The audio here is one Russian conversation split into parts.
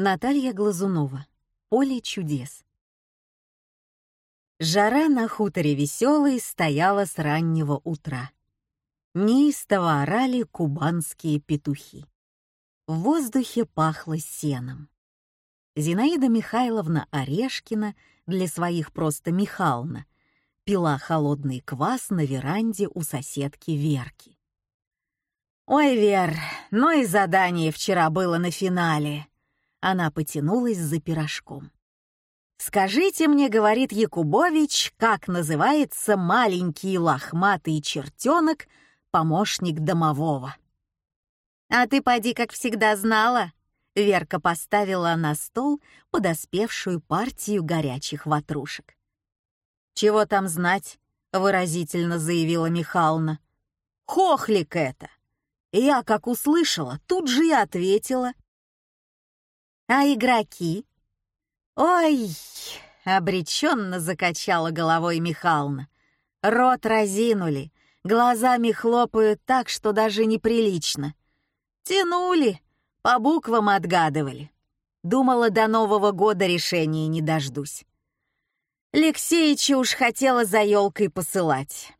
Наталья Глазунова. Поле чудес. Жара на хуторе веселой стояла с раннего утра. Неистово орали кубанские петухи. В воздухе пахло сеном. Зинаида Михайловна Орешкина, для своих просто Михайловна, пила холодный квас на веранде у соседки Верки. «Ой, Вер, ну и задание вчера было на финале», она потянулась за пирожком. «Скажите мне, — говорит Якубович, — как называется маленький лохматый чертенок, помощник домового?» «А ты, поди, как всегда, знала?» Верка поставила на стол подоспевшую партию горячих ватрушек. «Чего там знать?» — выразительно заявила Михална. «Хохлик это!» Я, как услышала, тут же и ответила — а игроки? Ой, обреченно закачала головой Михална. Рот разинули, глазами хлопают так, что даже неприлично. Тянули, по буквам отгадывали. Думала, до Нового года решения не дождусь. Алексеича уж хотела за елкой посылать.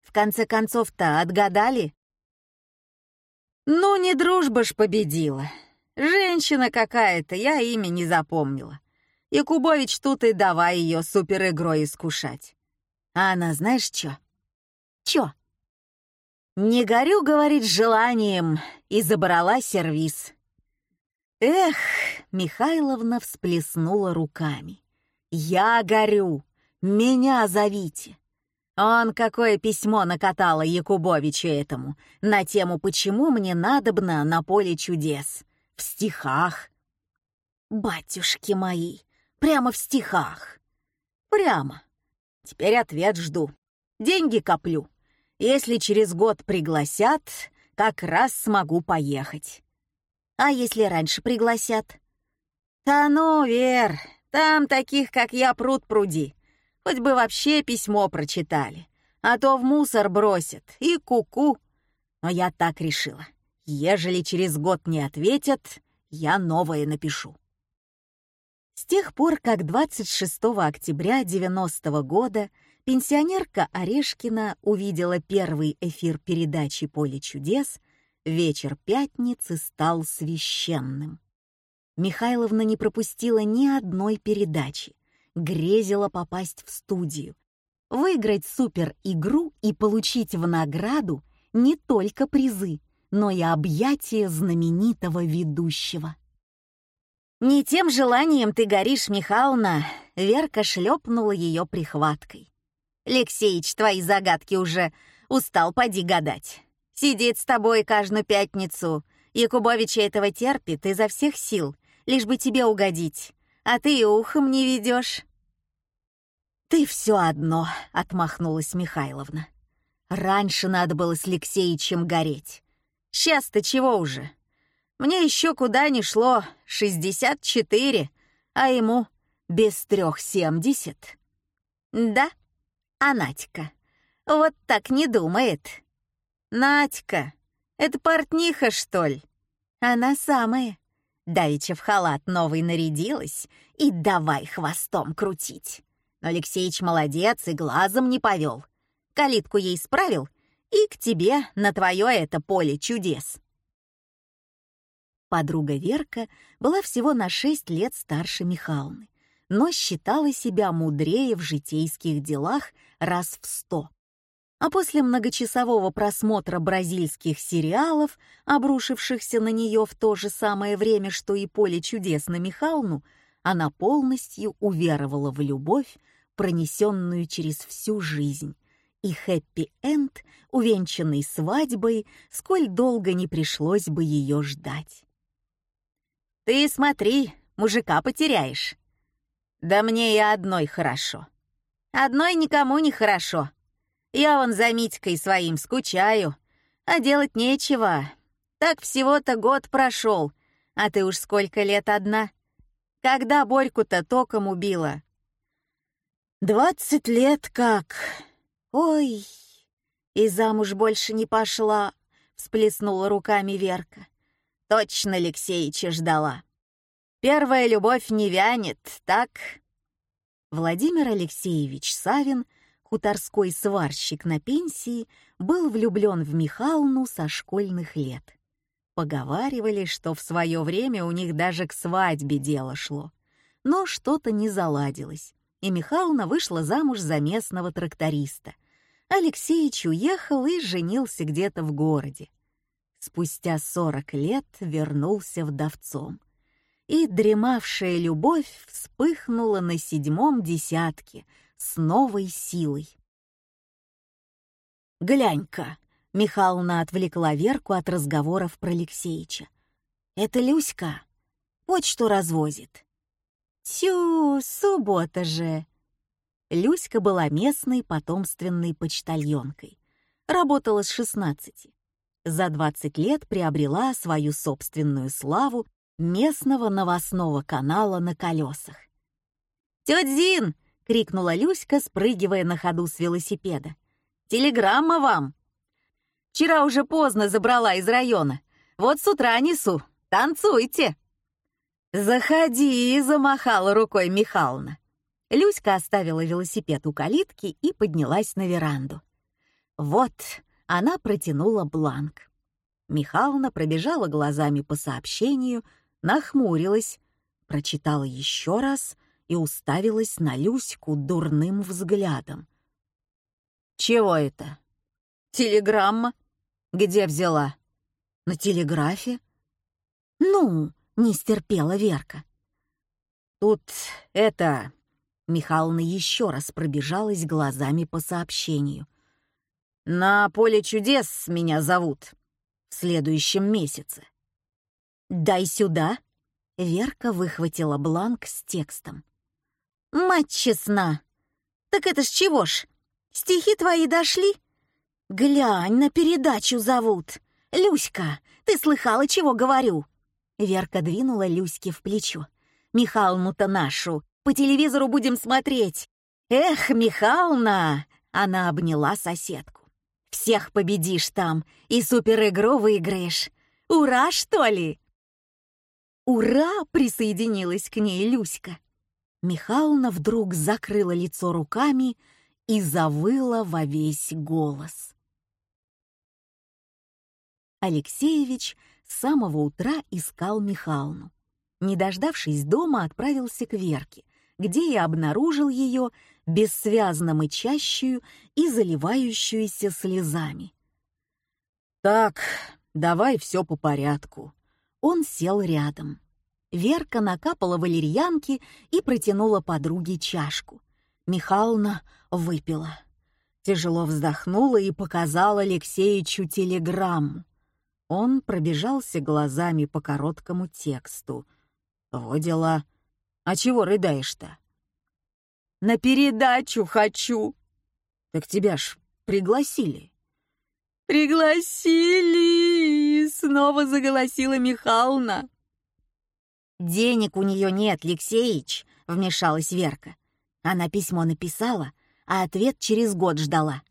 В конце концов-то отгадали? Ну, не дружба ж победила. Женщина какая-то, я имя не запомнила. Якубович тут и давай ее суперигрой искушать. А она знаешь чё? Чё? Не горю, говорит, желанием, и забрала сервиз. Эх, Михайловна всплеснула руками. Я горю, меня зовите. Он какое письмо накатала Якубовичу этому на тему «Почему мне надобно на поле чудес?» В стихах. Батюшки мои, прямо в стихах. Прямо. Теперь ответ жду. Деньги коплю. Если через год пригласят, как раз смогу поехать. А если раньше пригласят? Да ну, Вер, там таких, как я, пруд пруди. Хоть бы вообще письмо прочитали. А то в мусор бросят, и куку. -ку. Но я так решила. Ежели через год не ответят, я новое напишу. С тех пор, как 26 октября 90 -го года пенсионерка Орешкина увидела первый эфир передачи «Поле чудес», вечер пятницы стал священным. Михайловна не пропустила ни одной передачи, грезила попасть в студию, выиграть супер-игру и получить в награду не только призы, но и объятия знаменитого ведущего. «Не тем желанием ты горишь, Михайловна!» Верка шлепнула ее прихваткой. «Алексеич, твои загадки уже устал поди гадать. Сидит с тобой каждую пятницу. Якубович этого терпит изо всех сил, лишь бы тебе угодить. А ты и ухом не ведешь. «Ты все одно», — отмахнулась Михайловна. «Раньше надо было с Алексеичем гореть. Сейчас-то чего уже? Мне еще куда ни шло, 64, а ему без трех семьдесят. Да, а Надька вот так не думает. Надька, это портниха, что ли? Она самая. Давича в халат новый нарядилась и давай хвостом крутить. Но Алексеич молодец и глазом не повел. Калитку ей справил — и к тебе на твое это поле чудес. Подруга Верка была всего на шесть лет старше Михалны, но считала себя мудрее в житейских делах раз в сто. А после многочасового просмотра бразильских сериалов, обрушившихся на нее в то же самое время, что и поле чудес на Михалну, она полностью уверовала в любовь, пронесенную через всю жизнь, и хэппи-энд, увенчанный свадьбой, сколь долго не пришлось бы ее ждать. «Ты смотри, мужика потеряешь». «Да мне и одной хорошо». «Одной никому не хорошо. Я вон за Митькой своим скучаю, а делать нечего. Так всего-то год прошел, а ты уж сколько лет одна. Когда Борьку-то током убила?» «Двадцать лет как», «Ой, и замуж больше не пошла», — всплеснула руками Верка. «Точно Алексеича ждала». Первая любовь не вянет, так?» Владимир Алексеевич Савин, хуторской сварщик на пенсии, был влюблен в Михалну со школьных лет. Поговаривали, что в свое время у них даже к свадьбе дело шло. Но что-то не заладилось, и Михална вышла замуж за местного тракториста. Алексеич уехал и женился где-то в городе. Спустя сорок лет вернулся вдовцом. И дремавшая любовь вспыхнула на седьмом десятке с новой силой. «Глянь-ка!» — Михална отвлекла Верку от разговоров про Алексеича. «Это Люська. Почту развозит». «Тю, суббота же!» Люська была местной потомственной почтальонкой. Работала с шестнадцати. За двадцать лет приобрела свою собственную славу местного новостного канала на колесах. «Тетя Зин!» — крикнула Люська, спрыгивая на ходу с велосипеда. «Телеграмма вам!» «Вчера уже поздно забрала из района. Вот с утра несу. Танцуйте!» «Заходи!» — замахала рукой Михална. Люська оставила велосипед у калитки и поднялась на веранду. Вот, она протянула бланк. Михална пробежала глазами по сообщению, нахмурилась, прочитала еще раз и уставилась на Люську дурным взглядом. «Чего это?» «Телеграмма. Где взяла?» «На телеграфе?» «Ну», — не стерпела Верка. «Тут это...» Михална еще раз пробежалась глазами по сообщению. «На поле чудес меня зовут. В следующем месяце». «Дай сюда!» Верка выхватила бланк с текстом. «Мать честна! Так это ж чего ж? Стихи твои дошли? Глянь, на передачу зовут. Люська, ты слыхала, чего говорю?» Верка двинула Люське в плечо. «Михалну-то нашу по телевизору будем смотреть. Эх, Михална!» Она обняла соседку. «Всех победишь там и суперигру выиграешь. Ура, что ли?» «Ура!» — присоединилась к ней Люська. Михална вдруг закрыла лицо руками и завыла во весь голос. Алексеевич с самого утра искал Михалну. Не дождавшись дома, отправился к Верке, где я обнаружил ее бессвязно мычащую и заливающуюся слезами. «Так, давай все по порядку». Он сел рядом. Верка накапала валерьянки и протянула подруге чашку. Михална выпила. Тяжело вздохнула и показала Алексеичу телеграмму. Он пробежался глазами по короткому тексту. «Во дела. А чего рыдаешь-то?» «На передачу хочу!» «Так тебя ж пригласили». «Пригласили!» — снова заголосила Михална. «Денег у нее нет, Алексеич», — вмешалась Верка. Она письмо написала, а ответ через год ждала.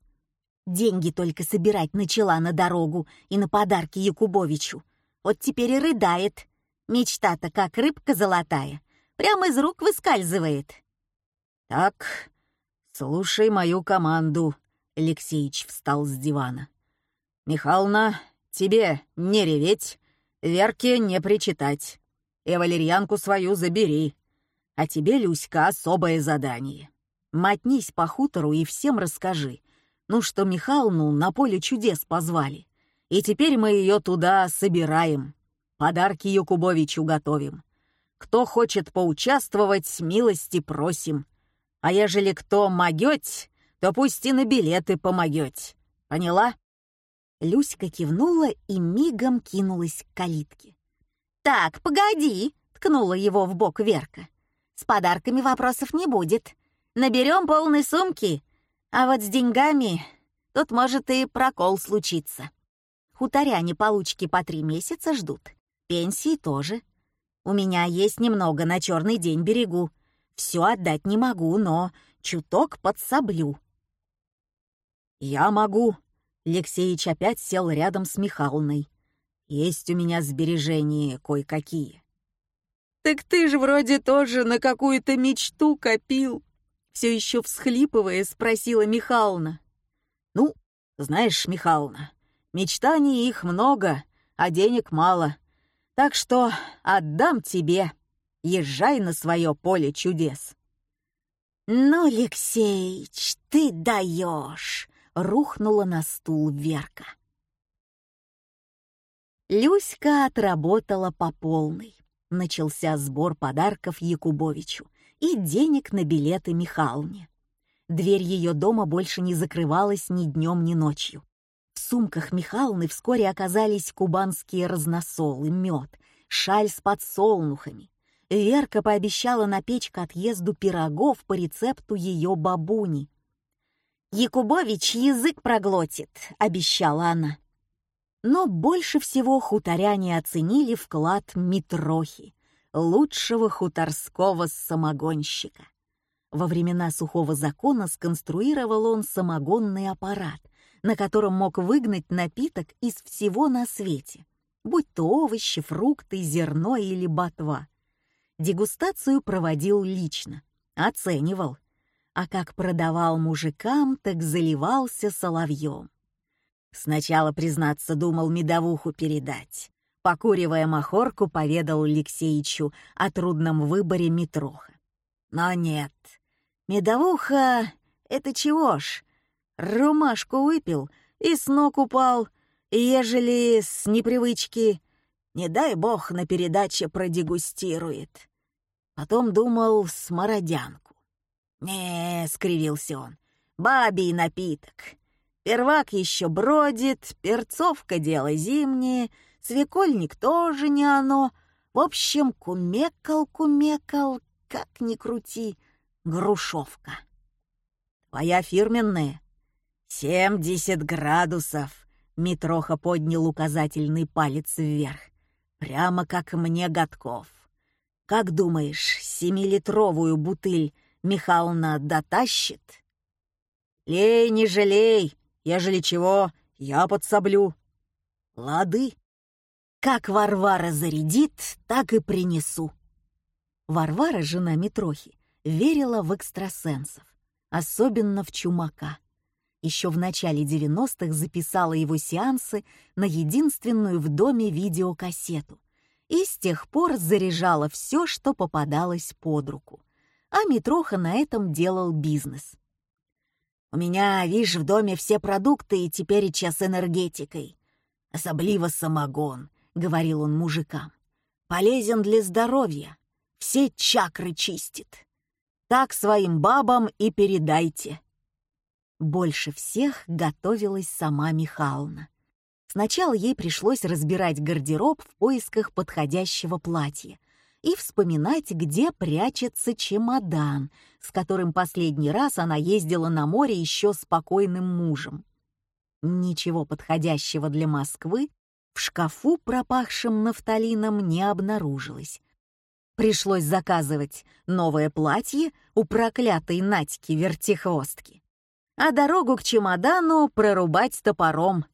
Деньги только собирать начала на дорогу и на подарки Якубовичу. Вот теперь и рыдает. Мечта-то как рыбка золотая прямо из рук выскальзывает. «Так, слушай мою команду», — Алексеич встал с дивана. «Михална, тебе не реветь, Верке не причитать, и валерьянку свою забери. А тебе, Люська, особое задание. Мотнись по хутору и всем расскажи, ну что Михалну на поле чудес позвали, и теперь мы ее туда собираем, подарки Якубовичу готовим. Кто хочет поучаствовать, милости просим. А ежели кто могёть, то пусть и на билеты помогёть. Поняла?» Люська кивнула и мигом кинулась к калитке. «Так, погоди!» — ткнула его в бок Верка. «С подарками вопросов не будет. Наберем полные сумки. А вот с деньгами тут может и прокол случиться. Хуторяне получки по три месяца ждут. Пенсии тоже. У меня есть немного на черный день берегу. Все отдать не могу, но чуток подсоблю». «Я могу». Алексеич опять сел рядом с Михалной. «Есть у меня сбережения кое-какие». «Так ты же вроде тоже на какую-то мечту копил!» Все еще всхлипывая, спросила Михална. «Ну, знаешь, Михална, мечтаний их много, а денег мало. Так что отдам тебе. Езжай на свое поле чудес». «Ну, Алексеич, ты даешь!» — рухнула на стул Верка. Люська отработала по полной. Начался сбор подарков Якубовичу и денег на билеты Михалне. Дверь ее дома больше не закрывалась ни днем, ни ночью. Сумках Михалны вскоре оказались кубанские разносолы, мед, шаль с подсолнухами. Верка пообещала напечь к отъезду пирогов по рецепту ее бабуни. «Якубович язык проглотит», — обещала она. Но больше всего хуторяне оценили вклад Митрохи, лучшего хуторского самогонщика. Во времена сухого закона сконструировал он самогонный аппарат, на котором мог выгнать напиток из всего на свете, будь то овощи, фрукты, зерно или ботва. Дегустацию проводил лично, оценивал, а как продавал мужикам, так заливался соловьем. Сначала, признаться, думал медовуху передать. Покуривая махорку, поведал Алексеичу о трудном выборе Митроха. Но нет, медовуха — это чего ж? Румашку выпил и с ног упал, ежели с непривычки, не дай бог, на передаче продегустирует. Потом думал смородянку. «Не», — скривился он, — «бабий напиток, Первак еще бродит, перцовка — дело зимнее, свекольник тоже не оно. В общем, кумекал-кумекал, как ни крути, грушовка. Твоя фирменная? Семьдесят градусов. Митроха поднял указательный палец вверх. Прямо как мне годков. Как думаешь, семилитровую бутыль Михална дотащит? Лей, не жалей, Ежели чего, я подсоблю. Лады. Как Варвара зарядит, так и принесу. Варвара, жена Митрохи, верила в экстрасенсов, особенно в Чумака. Еще в начале 90-х записала его сеансы на единственную в доме видеокассету и с тех пор заряжала все, что попадалось под руку. А Митроха на этом делал бизнес. У меня, видишь, в доме все продукты и теперь час энергетикой. Особливо самогон, — говорил он мужикам. Полезен для здоровья, все чакры чистит. Так своим бабам и передайте. Больше всех готовилась сама Михайловна. Сначала ей пришлось разбирать гардероб в поисках подходящего платья, и вспоминать, где прячется чемодан, с которым последний раз она ездила на море еще спокойным мужем. Ничего подходящего для Москвы в шкафу, пропахшем нафталином, не обнаружилось. Пришлось заказывать новое платье у проклятой Надьки-вертихвостки. А дорогу к чемодану прорубать топором.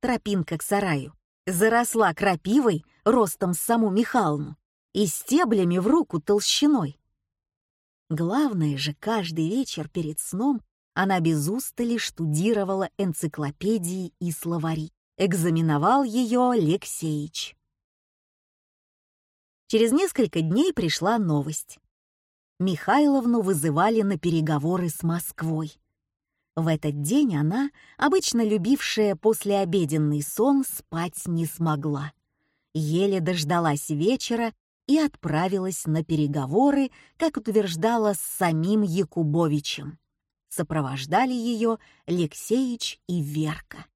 Тропинка к сараю заросла крапивой ростом с саму Михалну и стеблями в руку толщиной. Главное же, каждый вечер перед сном она без устали штудировала энциклопедии и словари. Экзаменовал ее Алексеич. Через несколько дней пришла новость. Михайловну вызывали на переговоры с Москвой. В этот день она, обычно любившая послеобеденный сон, спать не смогла. Еле дождалась вечера и отправилась на переговоры, как утверждала с самим Якубовичем. Сопровождали ее Алексеич и Верка.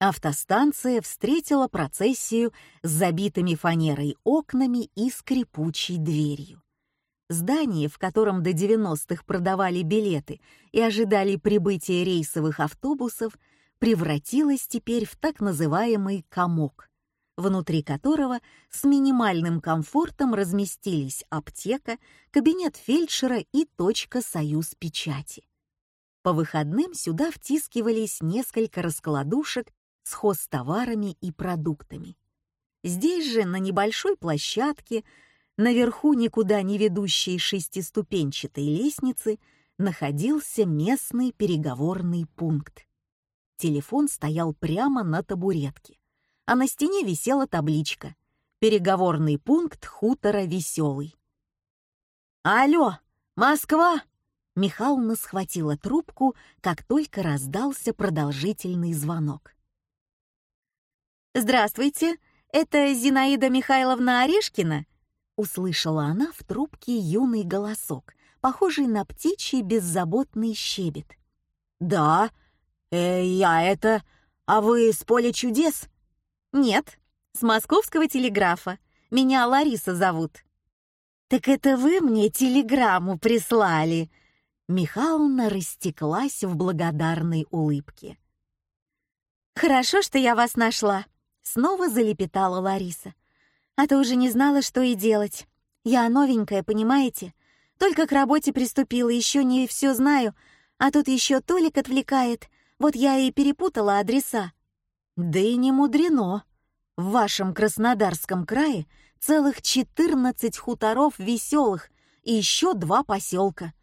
Автостанция встретила процессию с забитыми фанерой окнами и скрипучей дверью. Здание, в котором до 90-х продавали билеты и ожидали прибытия рейсовых автобусов, превратилось теперь в так называемый «комок», внутри которого с минимальным комфортом разместились аптека, кабинет фельдшера и точка «Союз печати». По выходным сюда втискивались несколько раскладушек с хозтоварами и продуктами. Здесь же, на небольшой площадке, Наверху никуда не ведущей шестиступенчатой лестницы находился местный переговорный пункт. Телефон стоял прямо на табуретке, а на стене висела табличка «Переговорный пункт хутора Веселый». «Алло, Москва!» Михайловна схватила трубку, как только раздался продолжительный звонок. «Здравствуйте, это Зинаида Михайловна Орешкина?» Услышала она в трубке юный голосок, похожий на птичий беззаботный щебет. «Да, э, я это... А вы с поля чудес?» «Нет, с московского телеграфа. Меня Лариса зовут». «Так это вы мне телеграмму прислали?» Михайловна растеклась в благодарной улыбке. «Хорошо, что я вас нашла», — снова залепетала Лариса. «А то уже не знала, что и делать. Я новенькая, понимаете? Только к работе приступила, еще не все знаю, а тут еще Толик отвлекает. Вот я и перепутала адреса». «Да и не мудрено. В вашем Краснодарском крае целых 14 хуторов веселых и еще два поселка.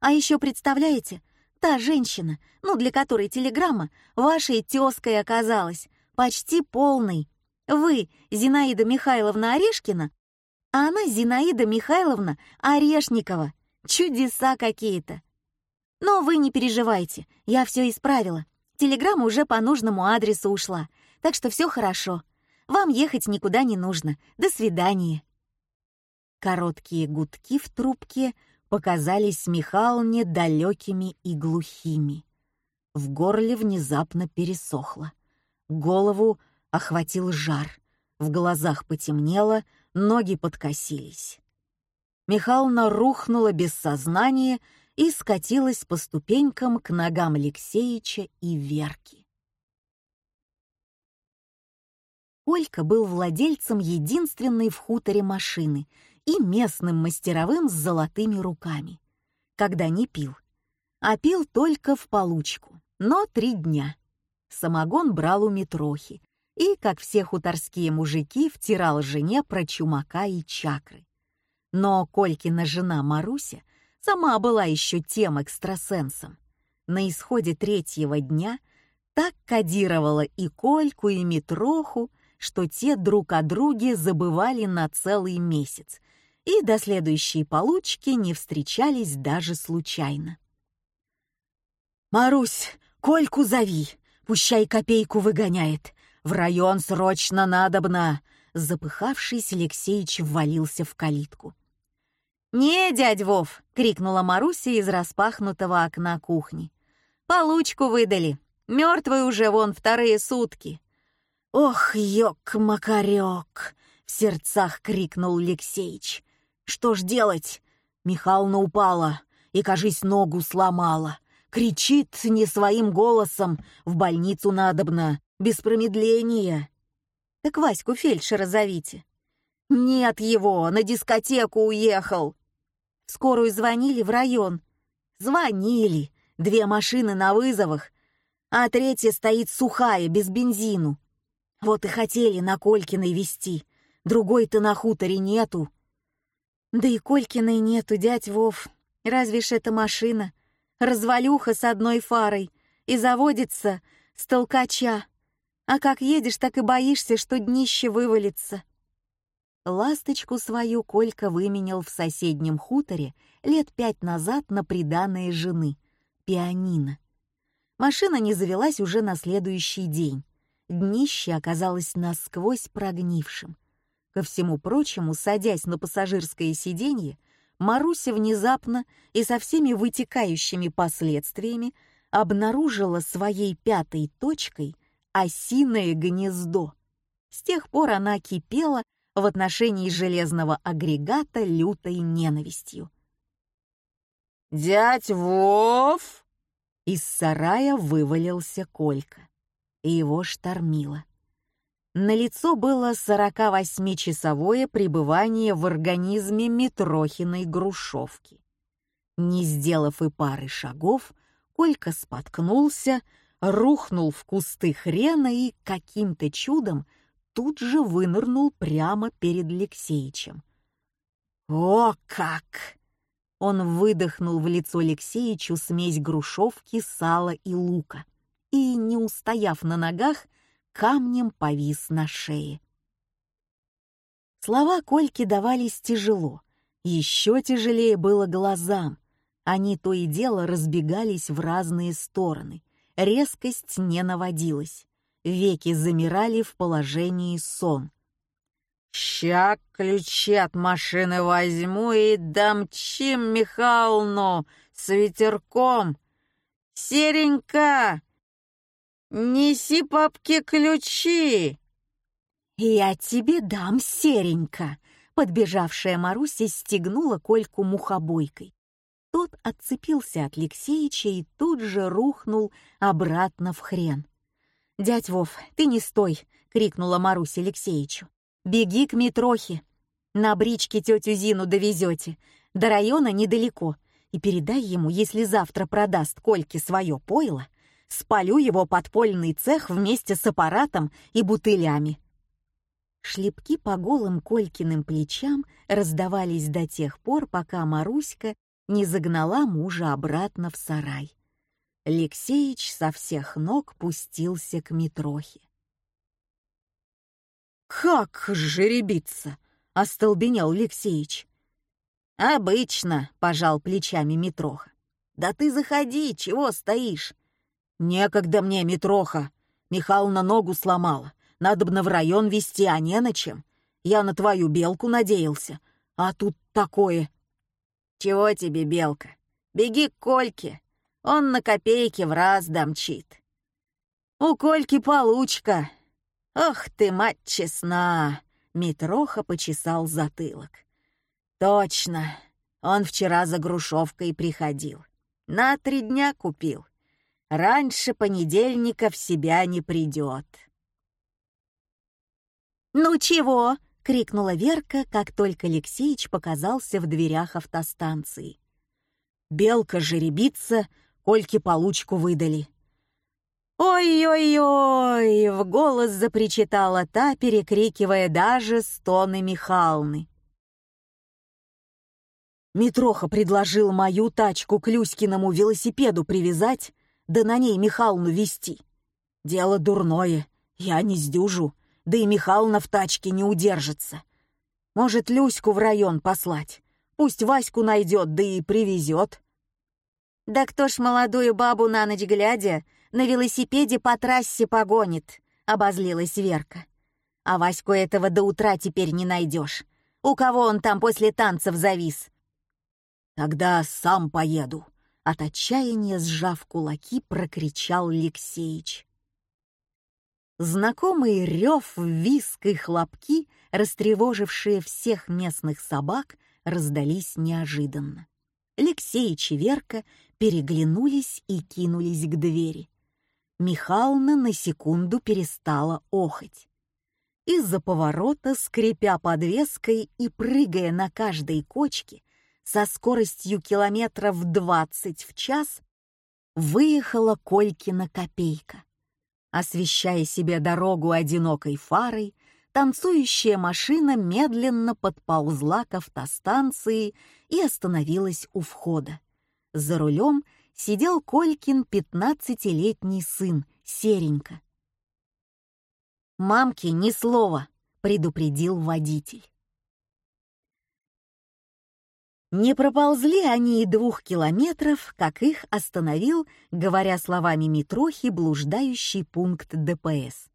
А еще представляете, та женщина, ну, для которой телеграмма вашей тезкой оказалась, почти полной. Вы Зинаида Михайловна Орешкина, а она Зинаида Михайловна Орешникова. Чудеса какие-то. Но вы не переживайте, я все исправила. Телеграмма уже по нужному адресу ушла, так что все хорошо. Вам ехать никуда не нужно. До свидания. Короткие гудки в трубке — показались Михалне далекими и глухими. В горле внезапно пересохло. Голову охватил жар, в глазах потемнело, ноги подкосились. Михална рухнула без сознания и скатилась по ступенькам к ногам Алексеича и Верки. Олька был владельцем единственной в хуторе машины — и местным мастеровым с золотыми руками, когда не пил. А пил только в получку, но три дня. Самогон брал у Митрохи и, как все хуторские мужики, втирал жене про чумака и чакры. Но Колькина жена Маруся сама была еще тем экстрасенсом. На исходе третьего дня так кодировала и Кольку, и Митроху, что те друг о друге забывали на целый месяц и до следующей получки не встречались даже случайно. «Марусь, Кольку зови, пущай копейку выгоняет. В район срочно надобно!» Запыхавшись, Алексеич ввалился в калитку. «Не, дядь Вов!» — крикнула Маруся из распахнутого окна кухни. «Получку выдали. Мертвый уже вон вторые сутки». «Ох, ёк-макарёк!» — в сердцах крикнул Алексеич. Что ж делать? Михална упала и, кажись, ногу сломала. Кричит не своим голосом, в больницу надобно, без промедления. Так Ваську фельдшера зовите. Нет его, на дискотеку уехал. скорую звонили в район. Звонили, две машины на вызовах, а третья стоит сухая, без бензину. Вот и хотели на Колькиной вести, другой-то на хуторе нету. Да и Колькиной нету, дядь Вов. Разве ж это машина? Развалюха с одной фарой. И заводится с толкача. А как едешь, так и боишься, что днище вывалится. Ласточку свою Колька выменял в соседнем хуторе лет пять назад на приданное жены — пианино. Машина не завелась уже на следующий день. Днище оказалось насквозь прогнившим. Ко всему прочему, садясь на пассажирское сиденье, Маруся внезапно и со всеми вытекающими последствиями обнаружила своей пятой точкой осиное гнездо. С тех пор она кипела в отношении железного агрегата лютой ненавистью. «Дядь Вов!» Из сарая вывалился Колька, и его штормило. На лицо было 48-часовое пребывание в организме Митрохиной грушевки. Не сделав и пары шагов, Колька споткнулся, рухнул в кусты хрена и каким-то чудом тут же вынырнул прямо перед Алексеичем. «О, как!» Он выдохнул в лицо Алексеичу смесь грушевки, сала и лука и, не устояв на ногах, камнем повис на шее. Слова Кольки давались тяжело, еще тяжелее было глазам. Они то и дело разбегались в разные стороны, резкость не наводилась, веки замирали в положении сон. «Ща ключи от машины возьму и дамчим Михайловну с ветерком. Серенька, неси папке ключи!» «Я тебе дам, серенька!» Подбежавшая Маруся стегнула Кольку мухобойкой. Тот отцепился от Алексеича и тут же рухнул обратно в хрен. «Дядь Вов, ты не стой!» — крикнула Маруся Алексеичу. «Беги к Митрохе. На бричке тетю Зину довезете. До района недалеко. И передай ему, если завтра продаст Кольке свое пойло, спалю его подпольный цех вместе с аппаратом и бутылями. Шлепки по голым Колькиным плечам раздавались до тех пор, пока Маруська не загнала мужа обратно в сарай. Алексеич со всех ног пустился к Митрохе. «Как жеребиться?» — остолбенел Алексеич. «Обычно», — пожал плечами Митроха. «Да ты заходи, чего стоишь?» «Некогда мне, Митроха. Михална ногу сломала. Надобно в район везти, а не на чем. Я на твою белку надеялся, а тут такое. Чего тебе, белка? Беги к Кольке, он на копейки в раз домчит. У Кольки получка. Ох ты, мать честна! Митроха почесал затылок. Точно, он вчера за грушевкой приходил. На три дня купил. Раньше понедельника в себя не придет. «Ну чего?» — крикнула Верка, как только Алексеич показался в дверях автостанции. «Белка жеребица, Кольке получку выдали». «Ой-ой-ой!» — в голос запричитала та, перекрикивая даже стоны Михалны. Митроха предложил мою тачку к Люськиному велосипеду привязать, да на ней Михалну вести. Дело дурное, я не сдюжу да и Михална в тачке не удержится. Может, Люську в район послать? Пусть Ваську найдет, да и привезет. Да кто ж молодую бабу на ночь глядя на велосипеде по трассе погонит, обозлилась Верка. А Ваську этого до утра теперь не найдешь. У кого он там после танцев завис? Тогда сам поеду. От отчаяния, сжав кулаки, прокричал Алексеич. Знакомый рев, виск и хлопки, растревожившие всех местных собак, раздались неожиданно. Алексей и Чеверка переглянулись и кинулись к двери. Михална на секунду перестала охоть. Из-за поворота, скрипя подвеской и прыгая на каждой кочке, со скоростью километров двадцать в час, выехала Колькина копейка. Освещая себе дорогу одинокой фарой, танцующая машина медленно подползла к автостанции и остановилась у входа. За рулем сидел Колькин пятнадцатилетний сын, Серенька. «Мамке ни слова», — предупредил водитель. Не проползли они и двух километров, как их остановил, говоря словами Митрохи, блуждающий пункт ДПС.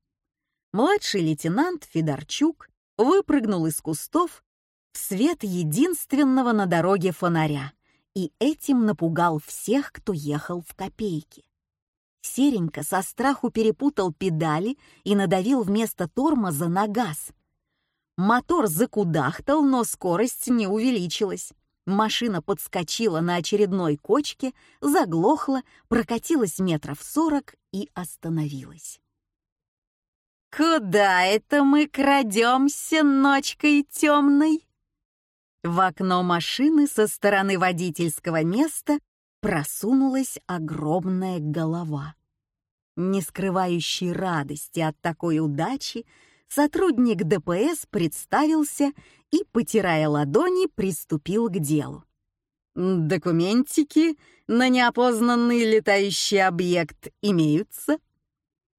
Младший лейтенант Федорчук выпрыгнул из кустов в свет единственного на дороге фонаря и этим напугал всех, кто ехал в копейки. Серенька со страху перепутал педали и надавил вместо тормоза на газ. Мотор закудахтал, но скорость не увеличилась. Машина подскочила на очередной кочке, заглохла, прокатилась метров сорок и остановилась. «Куда это мы крадемся ночкой темной?» В окно машины со стороны водительского места просунулась огромная голова. Не скрывающий радости от такой удачи, сотрудник ДПС представился и, потирая ладони, приступил к делу. «Документики на неопознанный летающий объект имеются?»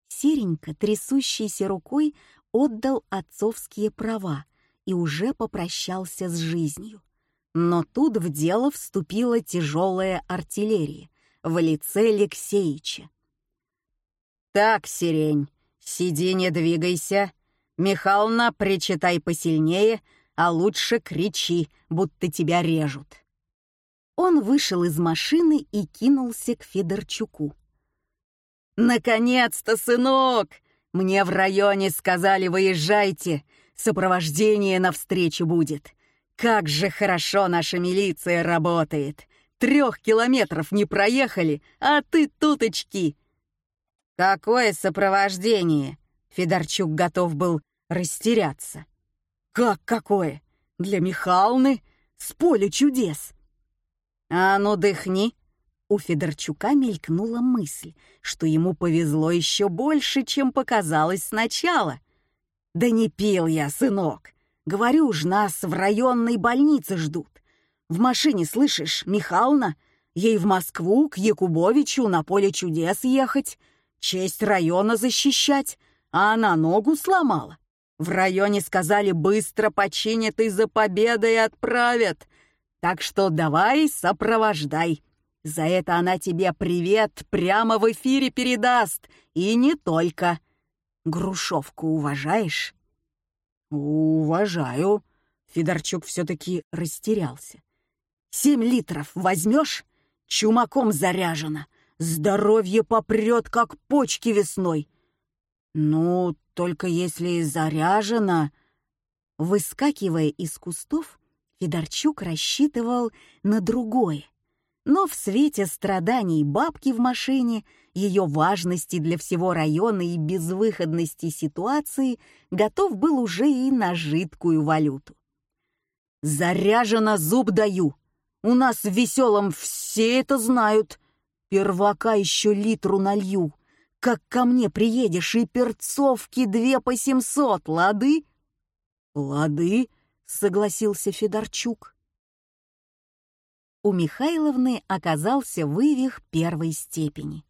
Серенька, трясущейся рукой, отдал отцовские права и уже попрощался с жизнью. Но тут в дело вступила тяжелая артиллерия в лице Алексеича. «Так, сирень, сиди, не двигайся. Михална, причитай посильнее, а лучше кричи, будто тебя режут». Он вышел из машины и кинулся к Федорчуку. «Наконец-то, сынок! Мне в районе сказали, выезжайте, сопровождение навстречу будет. Как же хорошо наша милиция работает! Трех километров не проехали, а ты туточки!» «Какое сопровождение?» Федорчук готов был растеряться. «Как какое? Для Михалны? С поля чудес!» «А ну дыхни!» У Федорчука мелькнула мысль, что ему повезло еще больше, чем показалось сначала. «Да не пил я, сынок. Говорю ж, нас в районной больнице ждут. В машине, слышишь, Михална? Ей в Москву, к Якубовичу, на поле чудес ехать, честь района защищать, а она ногу сломала. В районе сказали, быстро починят и за победой отправят. Так что давай сопровождай». За это она тебе привет прямо в эфире передаст. И не только. Грушевку уважаешь? Уважаю. Федорчук все-таки растерялся. Семь литров возьмешь? Чумаком заряжено. Здоровье попрет, как почки весной. Ну, только если заряжено... Выскакивая из кустов, Федорчук рассчитывал на другое — но в свете страданий бабки в машине, ее важности для всего района и безвыходности ситуации готов был уже и на жидкую валюту. «Заряжено зуб даю! У нас в веселом все это знают! Первака еще литру налью! Как ко мне приедешь, и перцовки две по семьсот, лады?» «Лады», — согласился Федорчук у Михайловны оказался вывих первой степени.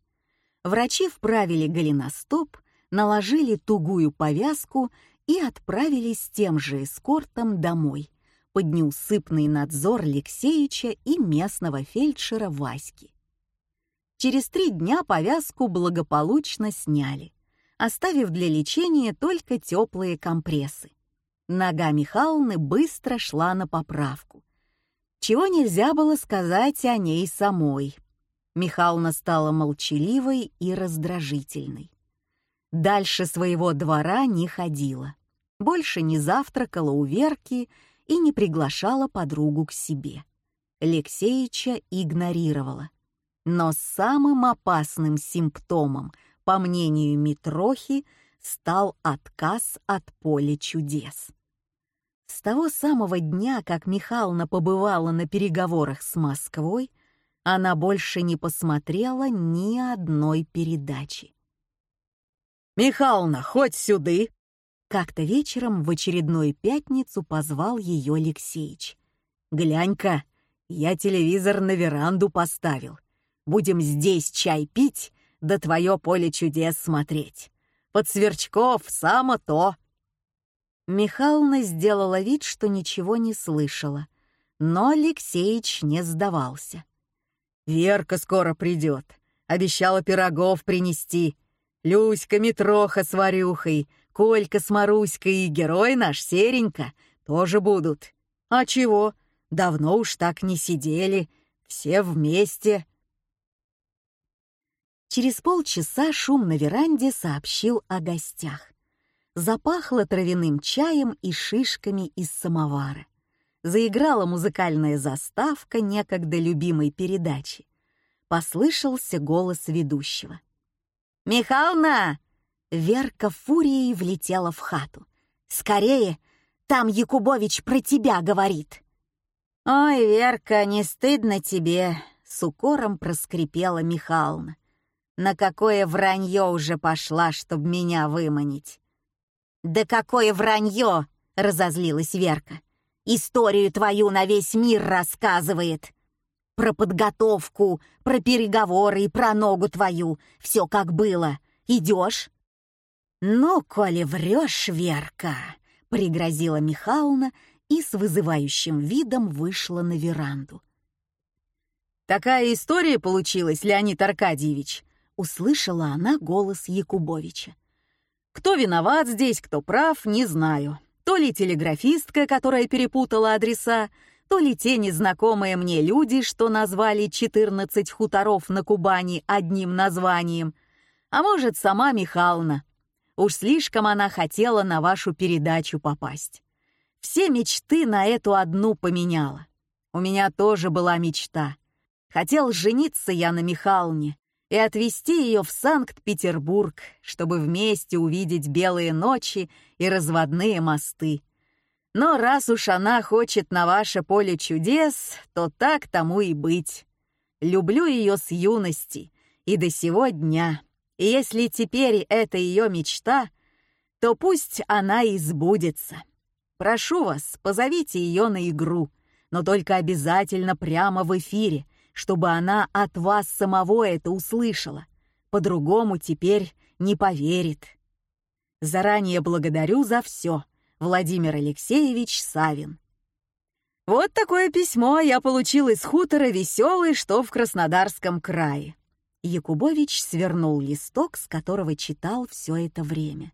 Врачи вправили голеностоп, наложили тугую повязку и отправились с тем же эскортом домой, под неусыпный надзор Алексеевича и местного фельдшера Васьки. Через три дня повязку благополучно сняли, оставив для лечения только теплые компрессы. Нога Михайловны быстро шла на поправку, чего нельзя было сказать о ней самой. Михална стала молчаливой и раздражительной. Дальше своего двора не ходила, больше не завтракала у Верки и не приглашала подругу к себе. Алексеича игнорировала. Но самым опасным симптомом, по мнению Митрохи, стал отказ от поля чудес. С того самого дня, как Михална побывала на переговорах с Москвой, она больше не посмотрела ни одной передачи. «Михална, хоть сюды!» Как-то вечером в очередную пятницу позвал ее Алексеич. «Глянь-ка, я телевизор на веранду поставил. Будем здесь чай пить, да твое поле чудес смотреть. Под сверчков само то!» Михална сделала вид, что ничего не слышала, но Алексеич не сдавался. «Верка скоро придет. Обещала пирогов принести. Люська Митроха с Варюхой, Колька с Маруськой и герой наш Серенька тоже будут. А чего? Давно уж так не сидели. Все вместе». Через полчаса шум на веранде сообщил о гостях запахло травяным чаем и шишками из самовара. Заиграла музыкальная заставка некогда любимой передачи. Послышался голос ведущего. «Михална!» Верка фурией влетела в хату. «Скорее! Там Якубович про тебя говорит!» «Ой, Верка, не стыдно тебе!» — с укором проскрипела Михална. «На какое вранье уже пошла, чтоб меня выманить!» «Да какое вранье!» — разозлилась Верка. Историю твою на весь мир рассказывает. Про подготовку, про переговоры и про ногу твою. Все как было. Идешь?» «Ну, коли врешь, Верка», — пригрозила Михайловна и с вызывающим видом вышла на веранду. «Такая история получилась, Леонид Аркадьевич», — услышала она голос Якубовича. «Кто виноват здесь, кто прав, не знаю. То ли телеграфистка, которая перепутала адреса, то ли те незнакомые мне люди, что назвали 14 хуторов на Кубани одним названием, а может, сама Михайловна. Уж слишком она хотела на вашу передачу попасть. Все мечты на эту одну поменяла. У меня тоже была мечта. Хотел жениться я на Михайловне и отвезти ее в Санкт-Петербург, чтобы вместе увидеть белые ночи и разводные мосты. Но раз уж она хочет на ваше поле чудес, то так тому и быть. Люблю ее с юности и до сего дня. И если теперь это ее мечта, то пусть она и сбудется. Прошу вас, позовите ее на игру, но только обязательно прямо в эфире — чтобы она от вас самого это услышала. По-другому теперь не поверит. Заранее благодарю за все. Владимир Алексеевич Савин. Вот такое письмо я получил из хутора «Веселый», что в Краснодарском крае. Якубович свернул листок, с которого читал все это время.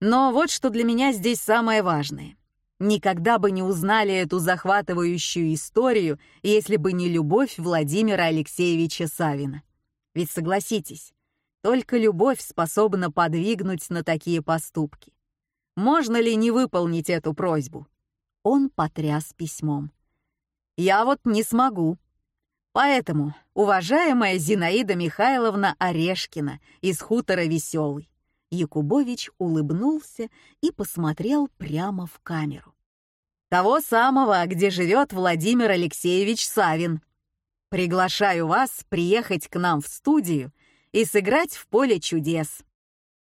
Но вот что для меня здесь самое важное никогда бы не узнали эту захватывающую историю, если бы не любовь Владимира Алексеевича Савина. Ведь согласитесь, только любовь способна подвигнуть на такие поступки. Можно ли не выполнить эту просьбу? Он потряс письмом. Я вот не смогу. Поэтому, уважаемая Зинаида Михайловна Орешкина из хутора Веселый, Якубович улыбнулся и посмотрел прямо в камеру. «Того самого, где живет Владимир Алексеевич Савин. Приглашаю вас приехать к нам в студию и сыграть в поле чудес.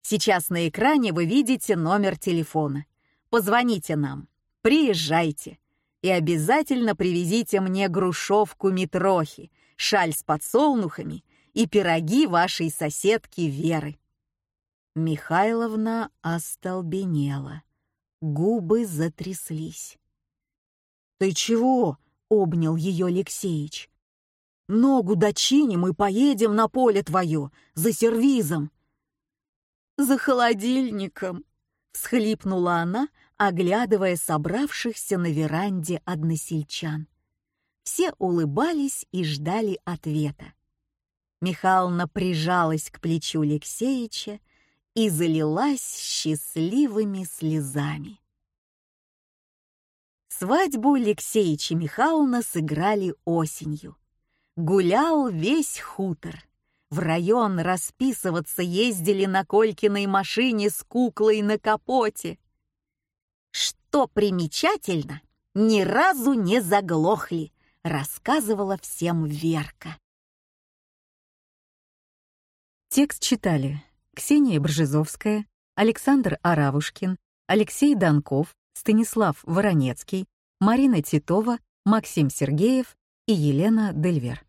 Сейчас на экране вы видите номер телефона. Позвоните нам, приезжайте и обязательно привезите мне грушевку Митрохи, шаль с подсолнухами и пироги вашей соседки Веры. Михайловна остолбенела. Губы затряслись. «Ты чего?» — обнял ее Алексеич. «Ногу дочиним и поедем на поле твое, за сервизом». «За холодильником», — всхлипнула она, оглядывая собравшихся на веранде односельчан. Все улыбались и ждали ответа. Михайловна прижалась к плечу Алексеича и залилась счастливыми слезами. Свадьбу Алексеича Михайловна сыграли осенью. Гулял весь хутор. В район расписываться ездили на Колькиной машине с куклой на капоте. Что примечательно, ни разу не заглохли, рассказывала всем Верка. Текст читали Ксения Бржезовская, Александр Аравушкин, Алексей Донков, Станислав Воронецкий, Марина Титова, Максим Сергеев и Елена Дельвер.